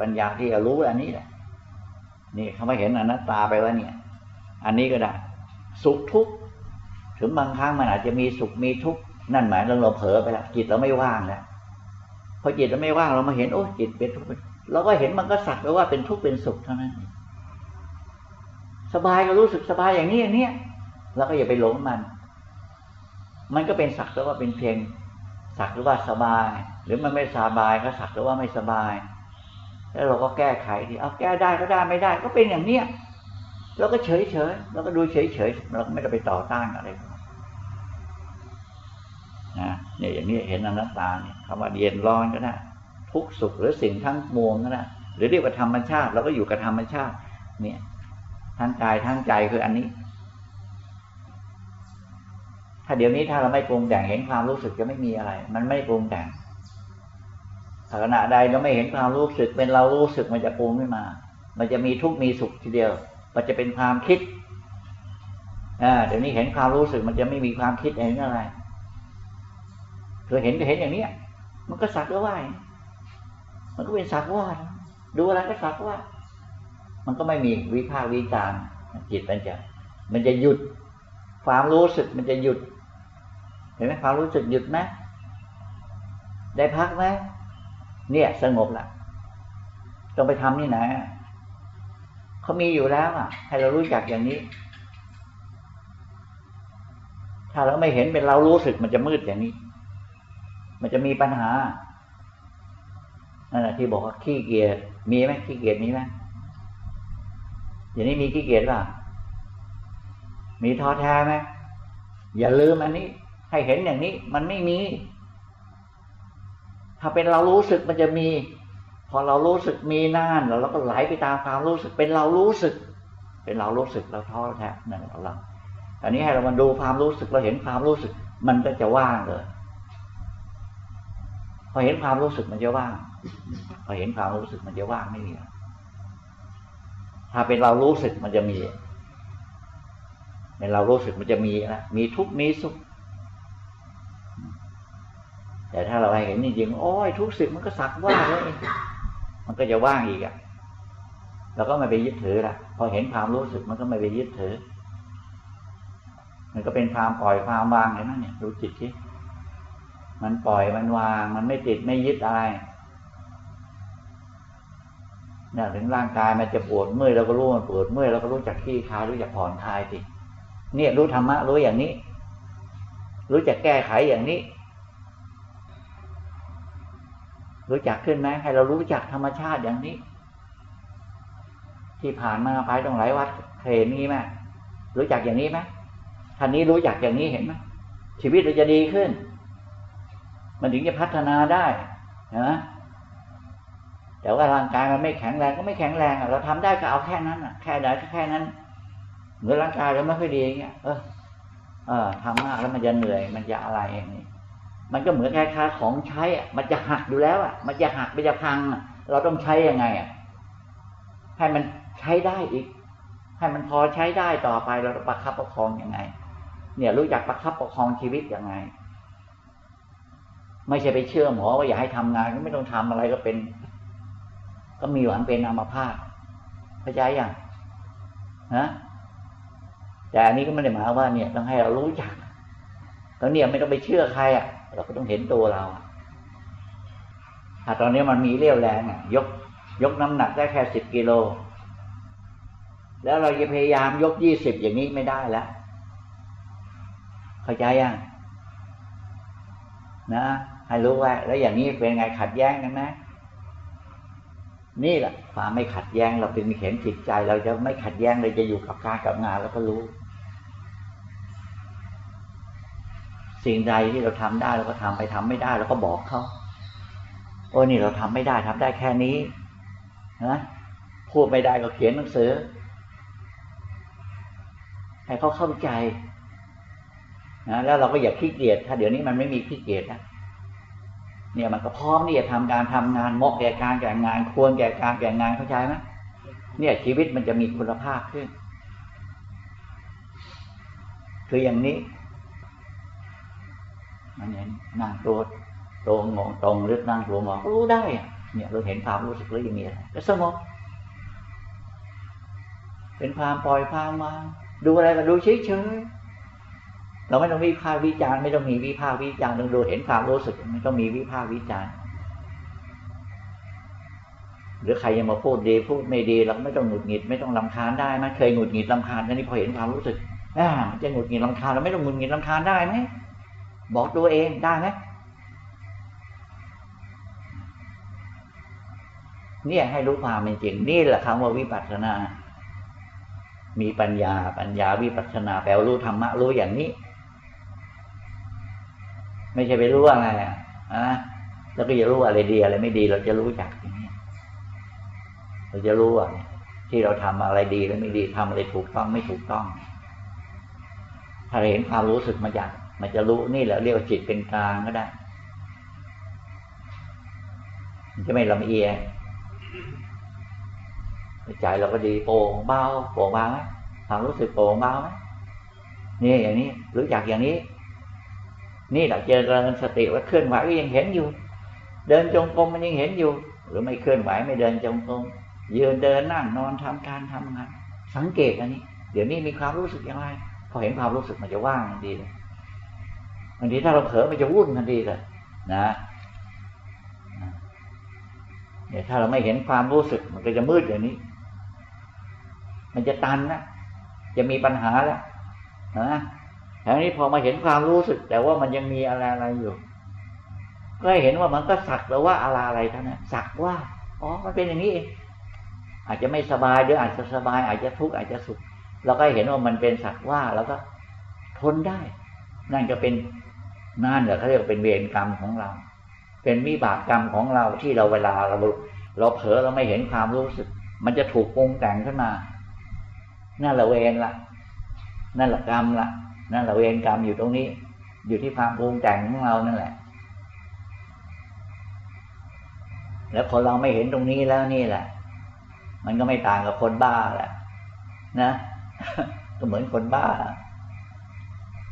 ปัญญาที่จะรู้อันนี้แหละ นี่เขาไม่เห็นอนัตตาไปว่าเนี่ย อันนี้ก็ได้ สุขทุกข์ถึงบางครั้งมันอาจจะมีสุขมีทุกข์นั่นหมายเราเราเผลอไปแล้วจิตเราไม่ว่างแล้วพอจิตเราไม่ว่างเรามาเห็นโอ้จิตเป็นทุกข์เราก็เห็นมันก็สักไปว่าเป็นทุกข์เป็นสุขเท่านั้น สบายก็รู้สึกสบายอย่างนี้อย่างนี้เราก็อย่าไปหลงมัน มันก็เป็นสักหรือว่าเป็นเพียงสักหรือว่าสบาย หรือมันไม่สบายก็สักหรือว่าไม่สบาย แล้วเราก็แก้ไขทีเอาแก้ได้ก็ได้ไม่ได้ ก็เป็นอย่างเนี้ยเราก็เฉยเฉยเราก็ดูเฉยเฉยเราไม่ได้ไปต่อต้านอะไรนะเนี่ยอย่างนี้เห็นอนัตตาเนี่ยคำว่าเย็นร้อนก็ได้ทุกสุขหรือสิ่งทั้งมวงก็ได้หรือเรียกว่าธรรมชาติเราก็อยู่กับธรรมชาติ เนี่ยทั้งกายทั้งใจคืออันนี้ ถ้าเดี๋ยวนี้ถ้าเราไม่ปรุงแต่งเห็นความรู้สึกจะไม่มีอะไร มันไม่ปรุงแต่ง ขณะใดเราไม่เห็นความรู้สึกเป็นเรารู้สึกมันจะปรุงขึ้นมา มันจะมีทุกข์มีสุขทีเดียว มันจะเป็นความคิดเดี๋ยวนี้เห็นความรู้สึกมันจะไม่มีความคิดเห็นอะไรคือเห็นก็เห็นอย่างนี้มันก็สักว่ามันก็เป็นสักว่าดูอะไรก็สักว่า มันก็ไม่มีวิภาควิจารจิตมันจะ มันจะหยุด ความรู้สึกมันจะหยุด เห็นไหมความรู้สึกหยุดไหมได้พักไหม เนี่ย สงบละต้องไปทำนี่ไหนเขามีอยู่แล้วอะ ให้เรารู้จักอย่างนี้ ถ้าเราไม่เห็นเป็นเรารู้สึกมันจะมืดอย่างนี้ มันจะมีปัญหานั่นแหละที่บอกว่าขี้เกียจมีไหมขี้เกียจมีไหมอย่างนี้มีขี้เกียจป่ะมีท้อแท้ไหมอย่าลืมอันนี้ ให้เห็นอย่างนี้ มันไม่มี ถ้าเป็นเรารู้สึกมันจะมี พอเรารู้สึกมีน่านเราก็ไหลไปตามความรู้สึก เป็นเรารู้สึก เป็นเรารู้สึกเราท้อแท้นั่นเราลังอันนี้ให้เรามาดูความรู้สึกเราเห็นความรู้สึก มันก็จะว่างเลย พอเห็นความรู้สึกมันจะว่าง พอเห็นความรู้สึกมันจะว่างไม่มีถ้าเป็นเรารู้สึกมันจะมีเป็นเรารู้สึกมันจะมีนะมีทุกมีสุข แต่ถ้าเราเห็นจริงๆโอ้ยทุกสิ่งมันก็สักว่าแล้วเองมันก็จะว่างอีกอะเราก็ไม่ไปยึดถือละพอเห็นความรู้สึกมันก็ไม่ไปยึดถือ มันก็เป็นความปล่อยความวางเห็นไหมเนี่ยดูจิตที่มันปล่อยมันวาง มันไม่ติดไม่ยึดอะไรเนี่ยถึงร่างกายมันจะปวดเมื่อยเราก็รู้มันปวดเมื่อยเราก็รู้จักขี้คายรู้จักผ่อนคลายสิเนี่ยรู้ธรรมะรู้อย่างนี้ รู้จักแก้ไขอย่างนี้ รู้จักขึ้นไหมให้เรารู้จักธรรมชาติอย่างนี้ ที่ผ่านมาไปตรงหลายวัดเคยมีไหมรู้จักอย่างนี้ไหมท่านนี้รู้จักอย่างนี้เห็นไหมชีวิตเราจะดีขึ้น มันถึงจะพัฒนาได้นะแต่ว่าร่างกายมันไม่แข็งแรงก็ไม่แข็งแรงเราทำได้ก็เอาแค่นั้นอะแค่ไหนก็แค่นั้นเหมือนร่างกายเราไม่ค่อยดีอย่างเงี้ยเออเออทำมากแล้วมันจะเหนื่อยมันจะอะไรอย่างนี้ มันก็เหมือนคล้ายๆของใช้อะมันจะหักอยู่แล้วอะ มันจะหักมันจะพัง เราต้องใช้ยังไงอะให้มันใช้ได้อีก ให้มันพอใช้ได้ต่อไปเราประคับประคองยังไง เนี่ยรู้จักประคับประคองชีวิตยังไง ไม่ใช่ไปเชื่อหมอว่าอย่าให้ทำงานก็ไม่ต้องทำอะไรก็เป็น ก็มีหวังเป็นอัมพาตเข้าใจยังนะแต่อันนี้ก็ไม่ได้หมายว่าเนี่ยต้องให้เรารู้จักแล้วเนี่ยไม่ต้องไปเชื่อใครอะ เราก็ต้องเห็นตัวเราถ้าตอนนี้มันมีเรี่ยวแรงอะยก ยกน้ำหนักได้แค่สิบกิโล แล้วเราจะพยายามยกยี่สิบอย่างนี้ไม่ได้แล้วเข้าใจยังนะให้รู้ว่า แล้วอย่างนี้เป็นไงขัดแย้งกันไหมนี่แหละความไม่ขัดแย้งเราเป็นเห็นจิตใจ เราจะไม่ขัดแย้งเลยจะอยู่กับการกับงานแล้วก็รู้ สิ่งใดที่เราทำได้เราก็ทำไปทำไม่ได้เราก็บอกเขาโอ้นี่เราทำไม่ได้ทำได้แค่นี้นะพูดไม่ได้ก็เขียนหนังสือ ให้เขาเข้าใจนะแล้วเราก็อย่าขี้เกียจถ้าเดี๋ยวนี้มันไม่มีขี้เกียจนะเนี่ยมันก็พร้อมที่จะทำการทำงานเหมาะแก่การแก่งานควรแก่การแก่งานเข้าใจไหมเนี่ยชีวิตมันจะมีคุณภาพขึ้น คืออย่างนี้ มันเห็นนั่งตัวตรงงงตรงหรือนั่งตัวงอรู้ได้เนี่ยเราเห็นความรู้สึกแล้วยังมีอะไรก็สงบเป็นความปล่อยความมา ดูอะไรก็ดูเฉยๆเราไม่ต้องวิพากษ์วิจารณ์ไม่ต้องมีวิพากษ์วิจารณ์ต้องดูเห็นความรู้สึกไม่ต้องมีวิพากษ์วิจารณ์หรือใครยังมาพูดดีพูดไม่ดีเราไม่ต้องหงุดหงิดไม่ต้องลำคาญได้ไหมเคยหงุดหงิดลำคาญแค่นี้พอเห็นความรู้สึกอ่ามันจะหงุดหงิดลำคาญเราไม่ต้องหงุดหงิดลำคาญได้ไหม บอกตัวเองได้ไหมเนี่ยให้รู้ความเป็นจริง นี่แหละคำว่าวิปัสสนา มีปัญญาปัญญาวิปัสสนาแปลว่ารู้ธรรมะรู้อย่างนี้ ไม่ใช่ไปรู้อะไรอะอะแล้วก็จะรู้อะไรดีอะไรไม่ดี เราจะรู้จักอย่างนี้เราจะรู้ว่าที่เราทำอะไรดีและไม่ดีทำอะไรถูกต้องไม่ถูกต้อง ถ้าเราเห็นความรู้สึกมาจาก มันจะรู้นี่แหละเรียกว่าจิตเป็นกลางก็ได้ มันจะไม่ลำเอียงใจเราก็ดีโปร่งเบาโปร่งเบาไหมความรู้สึกโปร่งเบาไหมนี่อย่างนี้รู้จักอย่างนี้ นี่แหละเจริญสติว่าเคลื่อนไหวก็ยังเห็นอยู่ เดินจงกรมมันยังเห็นอยู่ หรือไม่เคลื่อนไหวไม่เดินจงกรมยืนเดินนั่งนอนทำการทำงาน สังเกตอันนี้ เดี๋ยวนี้มีความรู้สึกอย่างไร พอเห็นความรู้สึกมันจะว่างทันทีเลย บางทีถ้าเราเผลอมันจะวุ่นทันทีเลยนะเนี่ยถ้าเราไม่เห็นความรู้สึกมันก็จะมืดอย่างนี้ มันจะตันนะจะมีปัญหาแล้วนะทีนี้พอมาเห็นความรู้สึก แต่ว่ามันยังมีอะไรอะไรอยู่ ก็เห็นว่ามันก็สักแต่ว่าอะไรอะไรเท่านั้นสักว่าอ๋อมันเป็นอย่างนี้เองอาจจะไม่สบายหรืออาจจะสบาย อาจจะทุกข์อาจจะสุขเราก็เห็นว่ามันเป็นสักว่าแล้วก็ทนได้ นั่นก็เป็น นั่นแหละเขาเรียกเป็นเวรกรรมของเรา เป็นวิบากกรรมของเราที่เราเวลาเราเราเผลอเราไม่เห็นความรู้สึก มันจะถูกปรุงแต่งขึ้นมา นั่นแหละเวรละนั่นแหละกรรมละนั่นแหละเวรกรรมอยู่ตรงนี้ อยู่ที่ความปรุงแต่งของเรานั่นแหละ แล้วพอเราไม่เห็นตรงนี้แล้วนี่แหละ มันก็ไม่ต่างกับคนบ้าแหละนะก็เหมือนคนบ้า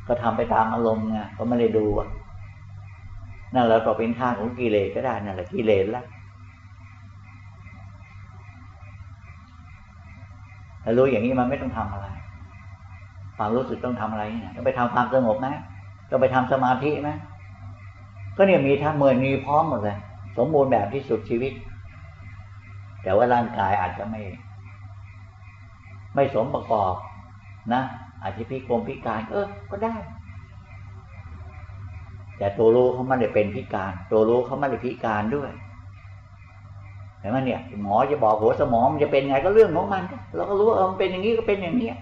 ก็ทำไปตามอารมณ์ไงก็ไม่ได้ดูนั่นแหละก็เป็นทางของกิเลสก็ได้นั่นแหละกิเลสล้วถ้ารู้อย่างนี้มันไม่ต้องทำอะไร ความรู้สึกต้องทำอะไรเนี่ยต้องไปทำความสงบไหมต้องไปทำสมาธิไหมก็เนี่ยมีทั้งเมื่อมีพร้อมหมดเลยสมบูรณ์แบบที่สุดชีวิต แต่ว่าร่างกายอาจจะไม่ ไม่สมประกอบนะ อาจจะพิกลพิการ เออ ก็ได้ แต่ตัวรู้เขาไม่ได้เป็นพิการ ตัวรู้เขาไม่ได้พิการด้วยเห็นไหมเนี่ย หมอจะบอกหัวสมองมันจะเป็นไงก็เรื่องของมันเราก็รู้ว่ามันเป็นอย่างนี้ก็เป็นอย่างเนี้ย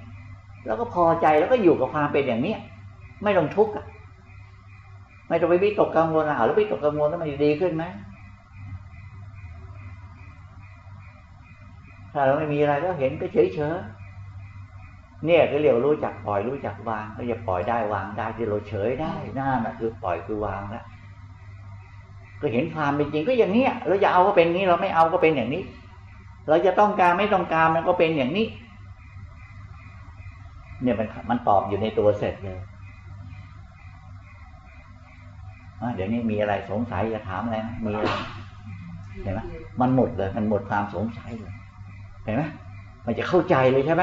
แล้วก็พอใจแล้วก็อยู่กับความเป็นอย่างเนี้ยไม่ต้องทุกข์อะ ไม่ต้องไปวิตกกังวลอะแล้ววิตกกังวลแล้วมันจะดีขึ้นไหมถ้าเราไม่มีอะไรก็เห็นก็เฉยเฉย เนี่ยก็เรียกรู้จักปล่อยรู้จักวางก็จะปล่อยได้วางได้ที่เราเฉยได้นั่นแหะคือปล่อยคือวางแล้วก็เห็นความเป็นจริงก็อย่างเนี้ยเราจะเอาก็เป็นนี้เราไม่เอาก็เป็นอย่างนี้ เราจะต้องการไม่ต้องการมันก็เป็นอย่างนี้ เนี่ยมันมันตอบอยู่ในตัวเสร็จเลยเดี๋ยวนี้มีอะไรสงสัยจะถามอะไรไหมมีอะไรเห็นไหมมันหมดเลย มันหมดความสงสัยเลยเห็นไหมมันจะเข้าใจเลยใช่ไหม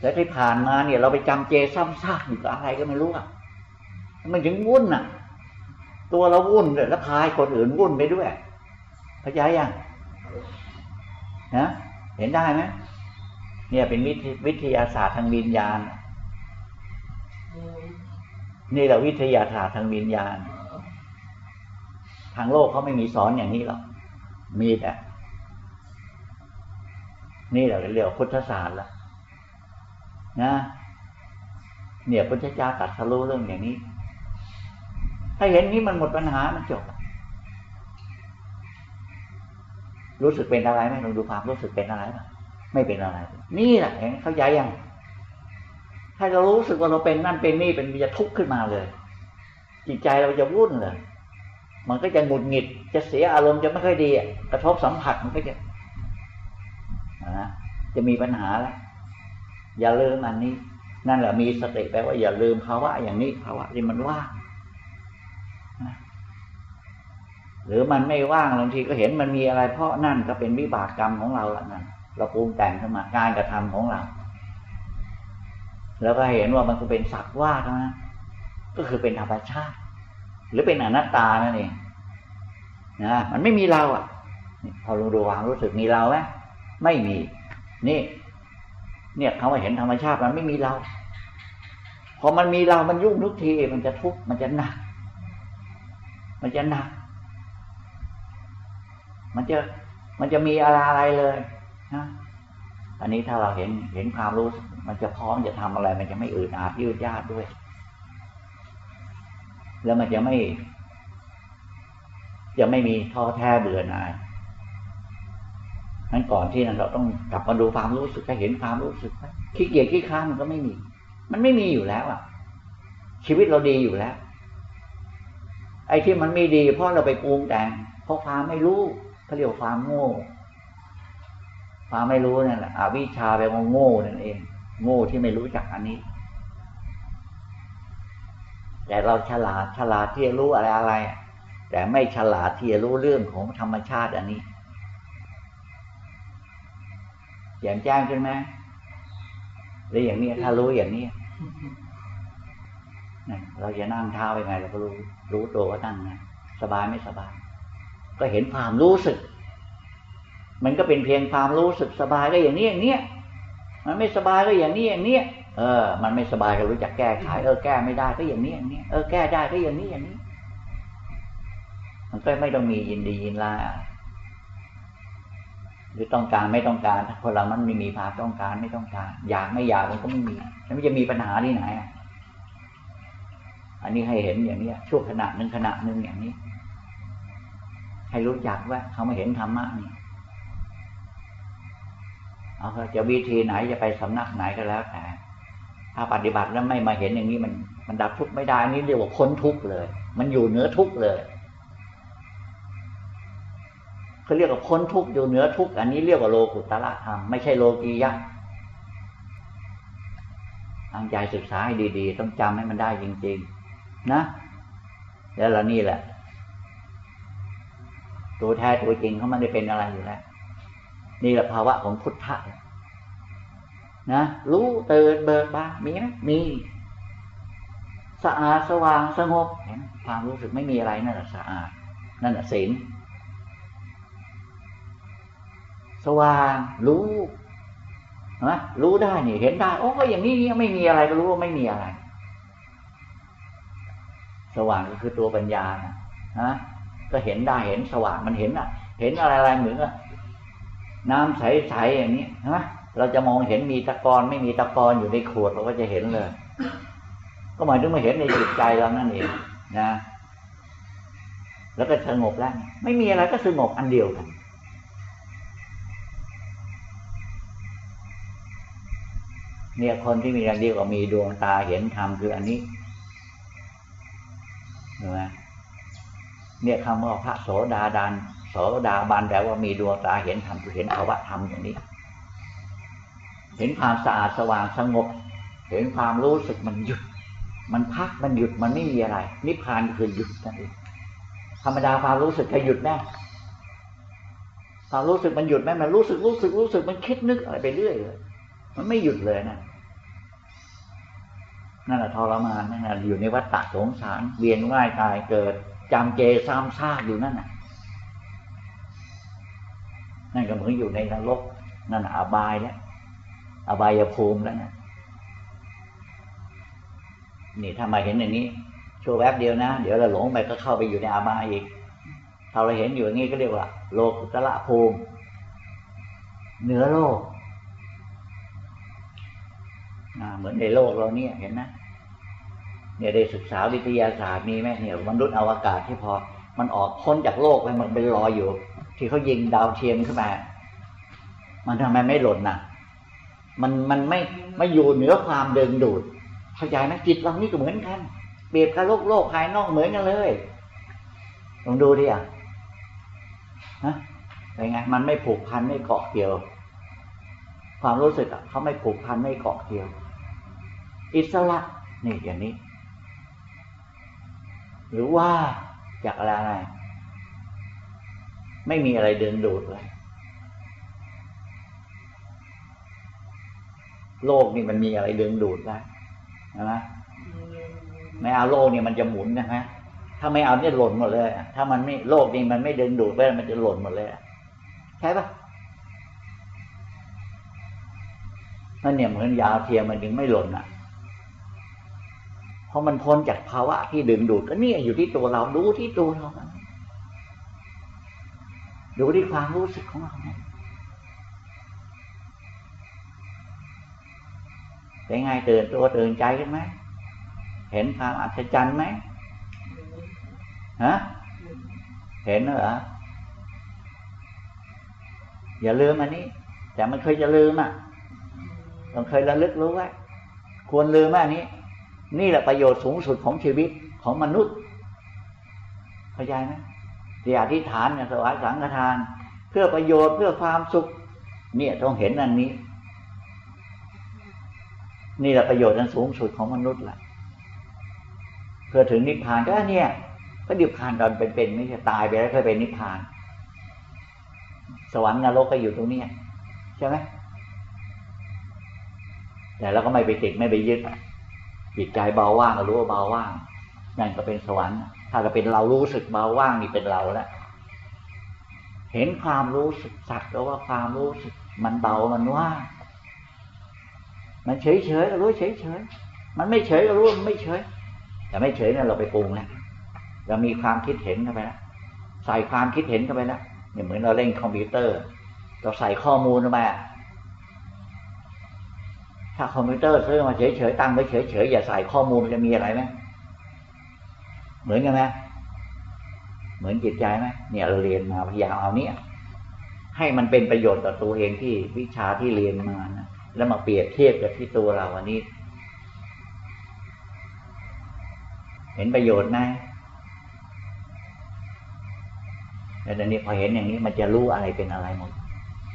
แล้วที่ผ่านมาเนี่ยเราไปจำเจซ้ำซากอยู่กับอะไรก็ไม่รู้อะมันถึงวุ่นอะ ตัวเราวุ่นเลยแล้วพายคนอื่นวุ่นไปด้วยเข้าใจยังนะเห็นได้ไหมเนี่ยเป็นวิทยาศาสตร์ทางวิญญาณ นี่แหละวิทยาศาสตร์ทางวิญญาณ ทางโลกเขาไม่มีสอนอย่างนี้หรอกมีแต่นี่แหละเรียกพุทธศาสตร์ละ นะเนี่ยพุทธเจ้าตัดสรู้เรื่องอย่างนี้ ถ้าเห็นนี้มันหมดปัญหามันจบ รู้สึกเป็นอะไรไหมลองดูความรู้สึกเป็นอะไรไหมไม่เป็นอะไร นี่แหละเห็นเข้าใจยังถ้าเรารู้สึกว่าเราเป็นนั่นเป็นนี่เป็นจะทุกข์ขึ้นมาเลย จิตใจเราจะวุ่นเลย มันก็จะหงุดหงิด จะเสียอารมณ์จะไม่ค่อยดีกระทบสัมผัสมันก็จะนะจะมีปัญหาแล้ว อย่าลืมอันนี้ นั่นแหละมีสติแปลว่าอย่าลืมภาวะอย่างนี้ภาวะที่มันว่างหรือมันไม่ว่างบางทีก็เห็นมันมีอะไร เพราะนั่นก็เป็นวิบากกรรมของเราละนั่นเราปรุงแต่งขึ้นมาการกระทำของเรา แล้วก็เห็นว่ามันก็เป็นสักว่าเท่านั้นก็คือเป็นธรรมชาติ หรือเป็นอนัตตานั่นเองนะมันไม่มีเราอะพอรู้ดูวางรู้สึกมีเราไหมไม่มี นี่ เนี่ยเขาว่าเห็นธรรมชาติมันไม่มีเรา พอมันมีเรา มันยุ่งทุกที มันจะทุกข์ มันจะหนัก มันจะหนัก มันจะ มันจะมีอะไรอะไรเลยนะอันนี้ถ้าเราเห็นเห็นความรู้ มันจะพร้อมจะทำอะไร มันจะไม่อืดอาดยืดยาดด้วย แล้วมันจะไม่ จะไม่มีท้อแท้เบื่อหน่าย นั้นก่อนที่นั้นเราต้องกลับมาดูความรู้สึกให้เห็นความรู้สึกขี้เกียจขี้ค้านมันก็ไม่มี มันไม่มีอยู่แล้วอะ ชีวิตเราดีอยู่แล้ว ไอ้ที่มันไม่ดี เพราะเราไปปรุงแต่งเพราะความไม่รู้เขาเรียกความโง่ ความไม่รู้นั่นแหละอวิชชาแปลว่าโง่นั่นเอง โง่ที่ไม่รู้จักอันนี้ แต่เราฉลาดฉลาดที่จะรู้อะไรอะไร แต่ไม่ฉลาดที่จะรู้เรื่องของธรรมชาติอันนี้ แจ่มแจ้งใช่ไหมหรืออย่างนี้ถ้ารู้อย่างนี้เราจะนั่งเท้ายังไงเราก็รู้ รู้ตัวว่าตั้งไงสบายไม่สบาย ก็เห็นความรู้สึก มันก็เป็นเพียงความรู้สึกสบายก็อย่างนี้อย่างนี้มันไม่สบายก็อย่างนี้อย่างนี้เออ มันไม่สบายก็รู้จักแก้ไขเออแก้ไม่ได้ก็อย่างนี้อย่างนี้เออแก้ได้ก็อย่างนี้อย่างนี้ มันก็ไม่ต้องมียินดียินร้าย หรือต้องการไม่ต้องการถ้าคนเรามันไม่มีภาพต้องการไม่ต้องการ อยากไม่อยากมันก็ไม่มีมันจะมีปัญหาที่ไหนอันนี้ให้เห็นอย่างนี้ช่วงขณะหนึ่งขณะหนึ่งอย่างนี้ ให้รู้จักว่าเขาไม่เห็นธรรมะนี่เอาจะวิธีไหนจะไปสำนักไหนก็แล้วแต่ถ้าปฏิบัติแล้วไม่มาเห็นอย่างนี้มัน มันดับทุกข์ไม่ได้นี่เรียกว่าพ้นทุกข์เลย มันอยู่เหนือทุกข์เลย เขาเรียกว่าพ้นทุกข์อยู่เหนือทุกข์อันนี้เรียกว่าโลกุตละธรรมไม่ใช่โลกียะตั้งใจศึกษาให้ดี ๆ ต้องจำให้มันได้จริง ๆ นะแล้วละนี่แหละ ตัวแท้ตัวจริงเขาไม่ได้เป็นอะไรอยู่แล้วนี่แหละภาวะของพุทธะนะรู้เตือนเบิกบานมีไหมมีสะอาดสว่างสงบเห็นความรู้สึกไม่มีอะไรนั่นแหละสะอาดนั่นแหละศีล สว่าง รู้นะรู้ได้นี่เห็นได้ โอ้อย่างนี้นี่ไม่มีอะไรก็รู้ว่าไม่มีอะไร สว่างก็คือตัวปัญญานะฮะก็เห็นได้เห็นสว่างมันเห็นอะ เห็นอะไรอะไรเหมือนน้ำใสๆอย่างนี้นะเราจะมองเห็นมีตะกอนไม่มีตะกอนอยู่ในขวดเราก็จะเห็นเลย ก็หมายถึงมาเห็นในจิตใจเรานั่นเองนะ แล้วก็สงบแล้ว ไม่มีอะไรก็สงบอันเดียวกัน เนี่ยคนที่มีอย่างเดียวก็มีดวงตาเห็นธรรมคืออันนี้เห็นไหมเนี่ยคำว่าพระโสดาดันโสดาบันแปลว่ามีดวงตาเห็นธรรมคือเห็นภาวะธรรมอย่างนี้ เห็นความสะอาดสว่างสงบ เห็นความรู้สึกมันหยุด มันพักมันหยุดมันไม่มีอะไร นิพพานคือหยุดนั่นเองธรรมดาความรู้สึกจะหยุดแน่ความรู้สึกมันหยุดไหมมันรู้สึกรู้สึกรู้สึกมันคิดนึกอะไรไปเรื่อยเลยมันไม่หยุดเลยนะ นั่นแหละทรมานนั่นแหละอยู่ในวัฏฏะสงสาร เวียนว่ายตายเกิดจำเจซ้ำซากอยู่นั่นน่ะ นั่นก็เหมือนอยู่ในนรกนั่นอาบายแล้วอบายภูมิแล้วนะนี่ถ้ามาเห็นอย่างนี้ชั่วแวบเดียวนะ เดี๋ยวเราหลงไปก็เข้าไปอยู่ในอาบายอีกถ้าเราเห็นอยู่อย่างนี้ก็เรียกว่า โลกุตละภูมิ เหนือโลกเหมือนในโลกเราเนี่ยเห็นไหม เนี่ยได้ศึกษาวิทยาศาสตร์มีไหมเนี่ยมนุษย์อวกาศที่พอมันออกพ้นจากโลกไปมันเป็นรอยอยู่ ที่เขายิงดาวเทียมขึ้นมา มันทำไมไม่หล่นน่ะ มันมันไม่ไม่อยู่เหนือความเดินดูดเข้าใจไหมจิตเรานี่ก็เหมือนกัน เปรียบกับโลกโลกภายนอกเหมือนกันเลยลองดูดิอะฮะเป็นไงมันไม่ผูกพันไม่เกาะเกี่ยว ความรู้สึกอะเขาไม่ผูกพันไม่เกาะเกี่ยว อิสระนี่อย่างนี้ หรือว่าจากอะไร ไม่มีอะไรเดึงดูดเลยโลกนี่มันมีอะไรเดึงดูดได้ใช่ไม่เอาโลกนี่มันจะหมุนนะฮะถ้าไม่เอาเนี่ยหล่นหมดเลย ถ้ามันไม่โลกนี่มันไม่เดึงดูดไปมันจะหล่นหมดเลยใช่ปะนั่นเนี่ยเหมือนยาเทียมมันถึงไม่หล่นอะ ราะมันพ้นจากภาวะที่ดึงดูดก็เนี่ยอยู่ที่ตัวเราดูที่ตัวเราดูที่ความรู้สึกของเราเป็นไงตื่นตัวตื่นใจกันไหมเห็นความอัศจรรย์ไหมฮะเห็นเหรออย่าลืมอันนี้ แต่มันเคยจะลืมอะต้องเคยระลึกรู้ไว้ควรลืมอันนี้ นี่แหละประโยชน์สูงสุดของชีวิตของมนุษย์เข้าใจไหมที่อธิษฐานเนี่ยสวายสังฆทาน เพื่อประโยชน์เพื่อความสุข เนี่ยต้องเห็นอันนี้ นี่แหละประโยชน์อันสูงสุดของมนุษย์แหละเพื่อถึงนิพพานก็เนี่ยก็นิพพานตอนเป็นๆไม่ใช่ตายไปแล้วค่อยเป็นนิพพาน สวรรค์นรกก็อยู่ตรงนี้ใช่ไหมแต่เราก็ไม่ไปติดไม่ไปยึด จิตใจเบาว่างก็รู้ว่าเบาว่างนั่นก็เป็นสวรรค์ถ้าจะเป็นเรารู้สึกเบาว่างนี่เป็นเราแล้วเห็นความรู้สึกสักแต่ว่าความรู้สึก มันเบามันว่างมันเฉยเฉยก็รู้เฉยเฉยมันไม่เฉยก็รู้มันไม่เฉย แต่ไม่เฉยเนี่ยเราไปปรุงแล้วเรามีความคิดเห็นเข้าไปแล้วใส่ความคิดเห็นเข้าไปแล้วเนี่ยเหมือนเราเล่นคอมพิวเตอร์ เราใส่ข้อมูลเข้าไป ถ้าคอมพิวเตอร์ซื้อมาเฉยๆตั้งไว้เฉยๆอย่าใส่ข้อมูลจะมีอะไรไหมเหมือนกันไหมเหมือนจิตใจไหมเนี่ยเราเรียนมาพยายามเอาเนี่ยให้มันเป็นประโยชน์ต่อตัวเองที่วิชาที่เรียนมานะแล้วมาเปรียบเทียบกับที่ตัวเราอันนี้ เห็นประโยชน์ไหมแล้วตอนนี้พอเห็นอย่างนี้มันจะรู้อะไรเป็นอะไรหมด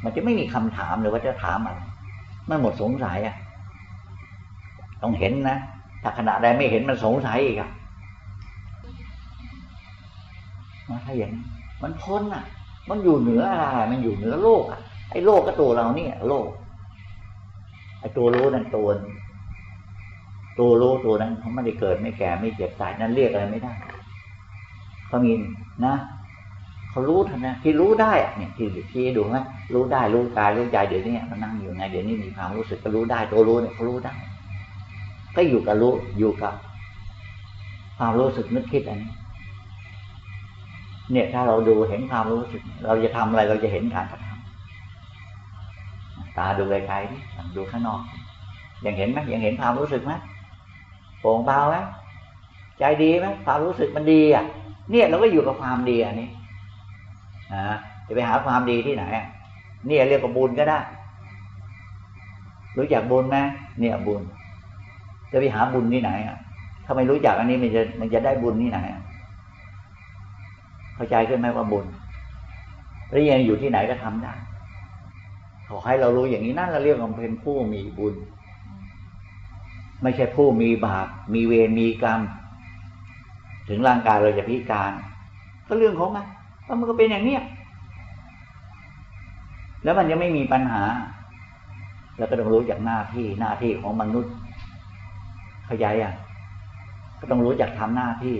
มันจะไม่มีคำถามเลยว่าจะถามอะไรไมันหมดสงสัยอะ ต้องเห็นนะ ถ้าขณะใดไม่เห็นมันสงสัยอีกอะมาถ้าอย่างมันพ้นอะ มันอยู่เหนืออะไรมันอยู่เหนือโลกอะไอ้โลกก็ตัวเราเนี่ยโลกไอ้ตัวรู้นั่นตัวตัวรู้ตัวนั้นเขาไม่ได้เกิดไม่แก่ไม่เจ็บตายนั้นเรียกอะไรไม่ได้เขามีนะเขารู้ทันนะที่รู้ได้เนี่ยที่ที่ดูไหมรู้ได้รู้กายรู้ใจเดี๋ยวนี้มันนั่งอยู่ไงเดี๋ยวนี้มีความรู้สึกก็รู้ได้ตัวรู้เนี่ยเขารู้ได้ ก็อยู่กับรู้อยู่กับความรู้สึกนึกคิดอันนี้เนี่ยถ้าเราดูเห็นความรู้สึก เราจะทำอะไรเราจะเห็นการกระทำตาดูไกลๆดิดูข้างนอก ยังเห็นไหมยังเห็นความรู้สึกไหมโปร่งเบาไหมใจดีไหมความรู้สึกมันดีอะ เนี่ยเราก็อยู่กับความดีอันนี้นะจะไปหาความดีที่ไหนเนี่ยเรียกว่าบุญก็ได้ รู้จักบุญไหมเนี่ยบุญ จะไปหาบุญที่ไหนอะถ้าไม่รู้จักอันนี้มันจะมันจะได้บุญที่ไหนเข้าใจขึ้นไหมว่าบุญแล้วยังอยู่ที่ไหนก็ทำได้ขอให้เรารู้อย่างนี้นั่นเราเรียกว่าเป็นผู้มีบุญ ไม่ใช่ผู้มีบาปมีเวรมีกรรม ถึงร่างกายเราจะพิการ ก็เรื่องของมันแล้วมันก็เป็นอย่างเนี้ยแล้วมันยังไม่มีปัญหา แล้วก็ต้องรู้จากหน้าที่หน้าที่ของมนุษย์ ขยายอะก็ต้องรู้จักทำหน้าที่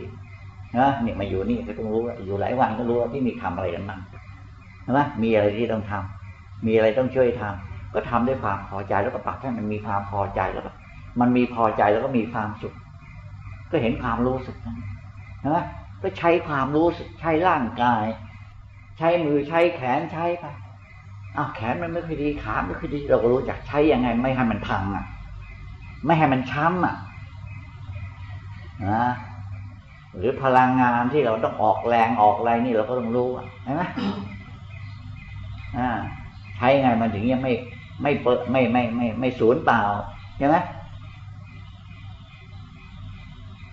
นะเนี่ยมาอยู่นี่ก็ต้องรู้อยู่หลายวันก็รู้ว่าที่มีทำอะไรกันบ้างใช่ไหมมีอะไรที่ต้องทำมีอะไรต้องช่วยทำก็ทำด้วยความพอใจแล้วก็ปรับให้มันมีความพอใจแล้วก็มันมีพอใจแล้วก็มีความสุข ก็เห็นความรู้สึกนั้นนะก็ใช้ความรู้สึกใช้ร่างกาย ใช้มือใช้แขนใช้ไปอ้าวแขนมันไม่ค่อยดีขาไม่ค่อยดีเราก็รู้จักใช้ยังไง ไม่ให้มันพังอะ ไม่ให้มันช้ำอะ นะหรือพลังงานที่เราต้องออกแรงออกอะไรนี่เราก็ต้องรู้ใช่ไหมอ่าใช้ไงมันถึงยังไม่ไม่เปิดไม่ไม่ไม่ไม่สูญเปล่าใช่ไหม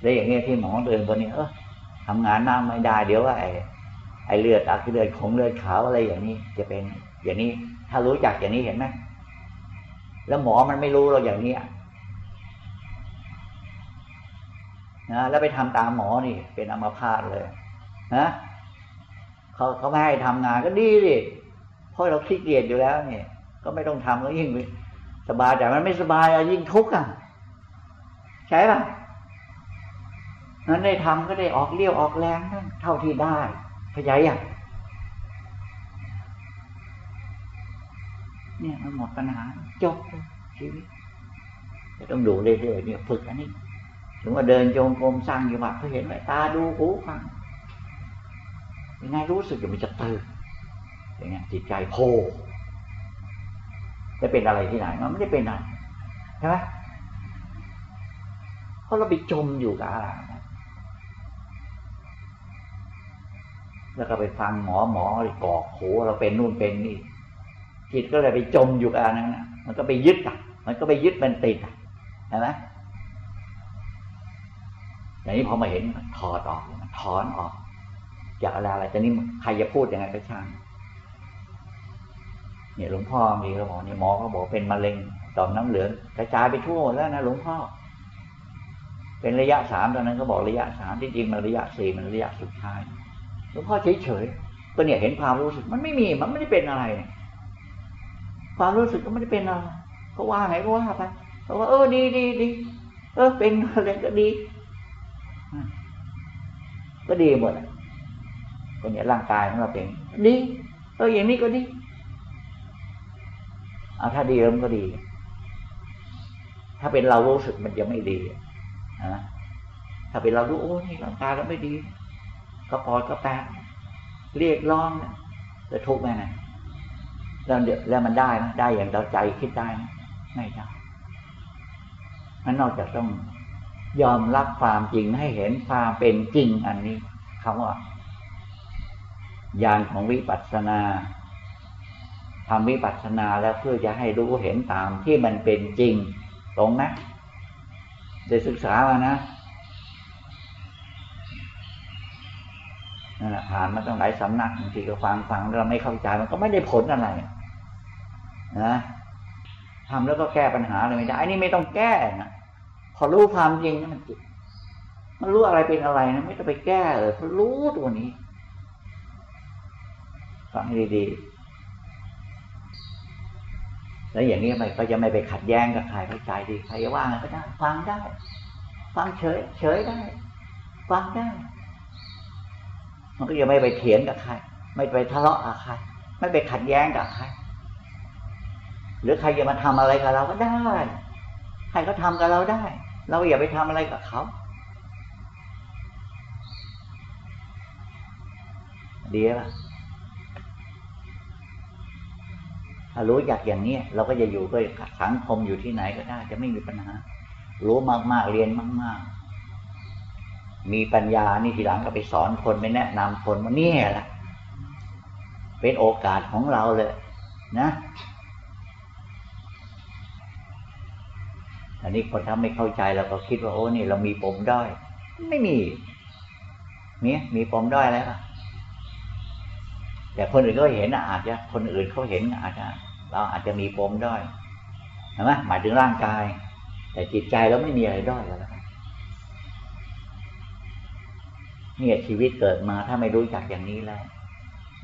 แล้อย่างเงี้ยที่หมอเดินตัวนี้เออทำงานนั่งไม่ได้เดี๋ยวว่าไอ้ไอ้เลือดอักเลือดของเลือดขาวอะไรอย่างนี้ จะเป็น อย่างนี้ ถ้ารู้จักอย่างนี้เห็นไหมแล้วหมอมันไม่รู้เราอย่างนี้ นะแล้วไปทำตามหมอนี่ เป็นอัมพาตเลยนะเขาเขาไม่ให้ทำงานก็ดีดิเพราะเราขี้เกียจอยู่แล้วเนี่ยก็ไม่ต้องทำแล้วยิ่งสบายแต่มันไม่สบายอะยิ่งทุกข์อะใช่ป่ะนั้นได้ทำก็ได้ออกเลี้ยวออกแรงเท่าที่ได้ขยายอะเนี่ยมันหมดปัญหาจบชีวิตต้องดูเรื่อยๆเนี่ยฝึกอันนี้ ถึงว่าเดินโยงกรมสร้างอยู่วัดเขาเห็นไหมตาดูหูฟังยังไงรู้สึกอยู่มันจะตื่นอย่างเงี้ยจิตใจโพจะเป็นอะไรที่ไหนมันไม่ได้เป็นอะไรใช่ไหมเพราะเราไปจมอยู่กับอะไรแล้วก็ไปฟังหมอหมอหกอกโหเราเป็นนู่นเป็นนี่จิตก็เลยไปจมอยู่กับนั้นนะมันก็ไปยึดอะ มันก็ไปยึดมันติดอะเห็นไหม อย่างนี้พอมาเห็นถอดออกถอนออกจากอะไรอะไรแต่นี้ใครจะพูดยังไงก็ช่างเนี่ยหลวงพ่อมีเขาบอกเนี่ยหมอเขาบอกเป็นมะเร็งต่อมน้ำเหลืองกระจายไปทั่วแล้วนะหลวงพ่อ เป็นระยะสามตอนนั้นเขาบอกระยะสามที่จริงมันระยะสี่มันระยะสุดท้ายหลวงพ่อเฉยๆก็เนี่ยเห็นความรู้สึก มันไม่มีมันไม่ได้เป็นอะไร ความรู้สึกก็ไม่ได้เป็นอะไรเขาว่าไงก็ว่าไปเขาว่าเออดีดีดีเออเป็นอะไรก็ดี ก็ดีหมดก็เนี่ยร่างกายของเราเป็นดีเอออย่างนี้ก็ดีเอาถ้าดีมันก็ดี ถ้าเป็นเรารู้สึกมันจะไม่ดีนะถ้าเป็นเรารู้โอ้นี่ร่างกายเราไม่ดีก็ปอดก็แปดเรียกร้องจะทุกข์ไหมนะแล้วเดี๋ยวแล้วมันได้ไหมได้อย่างเราใจคิดได้ไหมไม่ได้มันนอกจากต้อง ยอมรับความจริงให้เห็นความเป็นจริงอันนี้คำว่าญาณของวิปัสสนาทำวิปัสสนาแล้วเพื่อจะให้รู้เห็นตามที่มันเป็นจริง ตรงไหมได้ศึกษามานะนั่นแหละผ่านมาต้องหลายสำนักบางทีก็ฟังฟังเราไม่เข้าใจมันก็ไม่ได้ผลอะไรนะทำแล้วก็แก้ปัญหาอะไรไม่ได้อันนี้ไม่ต้องแก้นะ อรู้ความจริงนะมันจิตมันรู้อะไรเป็นอะไรนะไม่ต้องไปแก้เลยเพราะรู้ตัวนี้ฟังดีๆแล้วอย่างนี้ไปก็จะไม่ไปขัดแย้งกับใครเข้าใจดีใครว่างก็ได้ฟังได้ ฟังเฉยเฉยได้ ฟังได้ มันก็จะไม่ไปเถียงกับใครไม่ไปทะเลาะกับใครไม่ไปขัดแย้งกับใครหรือใครจะมาทำอะไรกับเราก็ได้ ใครก็ทำกับเราได้ เราอย่าไปทำอะไรกับเขา ดีป่ะถ้ารู้อยากอย่างนี้เราก็จะอยู่ด้วยสังคมอยู่ที่ไหนก็ได้ จะไม่มีปัญหา รู้มากๆเรียนมาก ๆ มีปัญญานี่ทีหลังก็ไปสอนคนไปแนะนำคนว่านี่แหละเป็นโอกาสของเราเลย นะ นนี้คนถ้าไม่เข้าใจเราก็คิดว่าโอ้นี่เรามีปมด้อยไม่มีเนี่ยมีปมด้อยแล้วแต่คนอื่นก็เห็นอาจจะ คนอื่นเขาเห็นอาจจะเราอาจจะมีปมด้อยใช่ไหมหมายถึงร่างกาย แต่จิตใจเราไม่มีอะไรด้อยแล้วเนี่ยชีวิตเกิดมาถ้าไม่รู้จักอย่างนี้แล้ว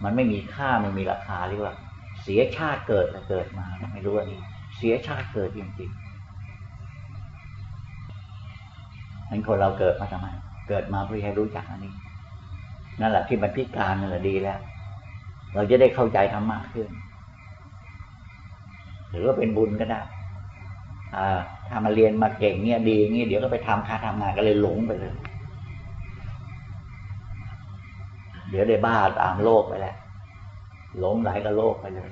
มันไม่มีค่าไม่มีราคาเรียกว่า เสียชาติเกิดแต่เกิดมา ไม่รู้อันนี้เสียชาติเกิดจริงๆ นั้นคนเราเกิดมาทำไม เกิดมาเพื่อให้รู้จักอันนี้ นั่นแหละที่มันพิการนั่นแหละดีแล้ว เราจะได้เข้าใจธรรมะขึ้น หรือว่าเป็นบุญก็ได้ อ่าถ้ามาเรียนมาเก่งเนี่ยดีเงี้ยเดี๋ยวก็ไปทำค่าทำงานก็เลยหลงไปเลย เดี๋ยวได้บ้าตามโลกไปแล้วหลงไหลกับโลกไปเลย